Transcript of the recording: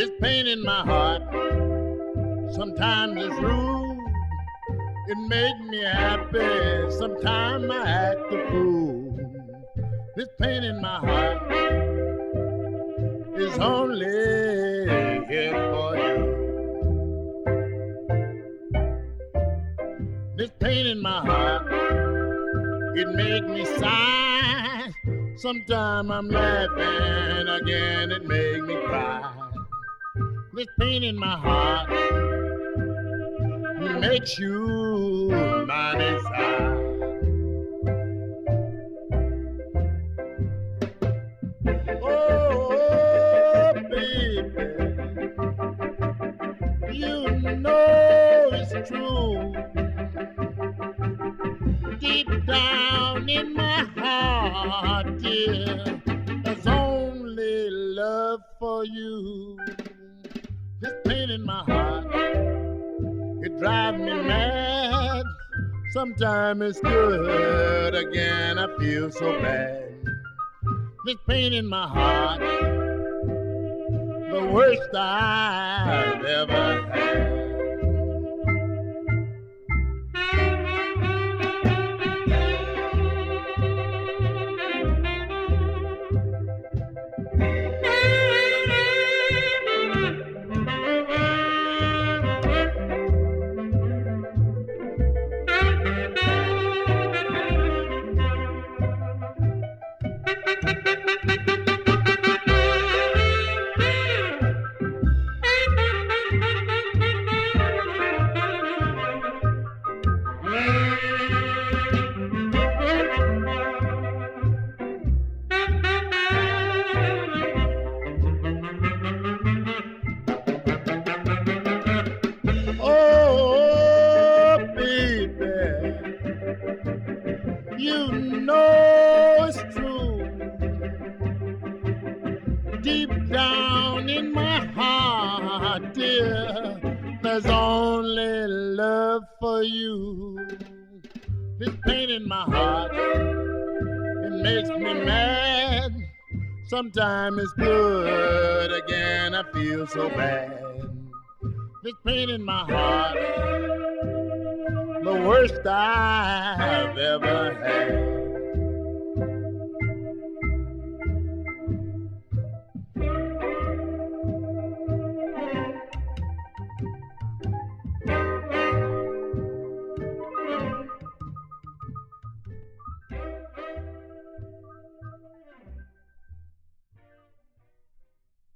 This pain in my heart, sometimes it's rude. It made me happy, sometimes I act a fool. This pain in my heart is only here for you. This pain in my heart, it made me sigh. Sometimes I'm laughing, again it made me cry. This pain in my heart makes you my desire. Oh, baby, you know it's true. Deep down in my heart, dear, there's only love for you. Pain in my heart, it drives me mad. Sometimes it's good, again I feel so bad. This pain in my heart, the worst I've ever had. Oh, you know heart, dear, there's only love for you. This pain in my heart, it makes me mad. Sometimes it's good, again I feel so bad. This pain in my heart, the worst I've ever had.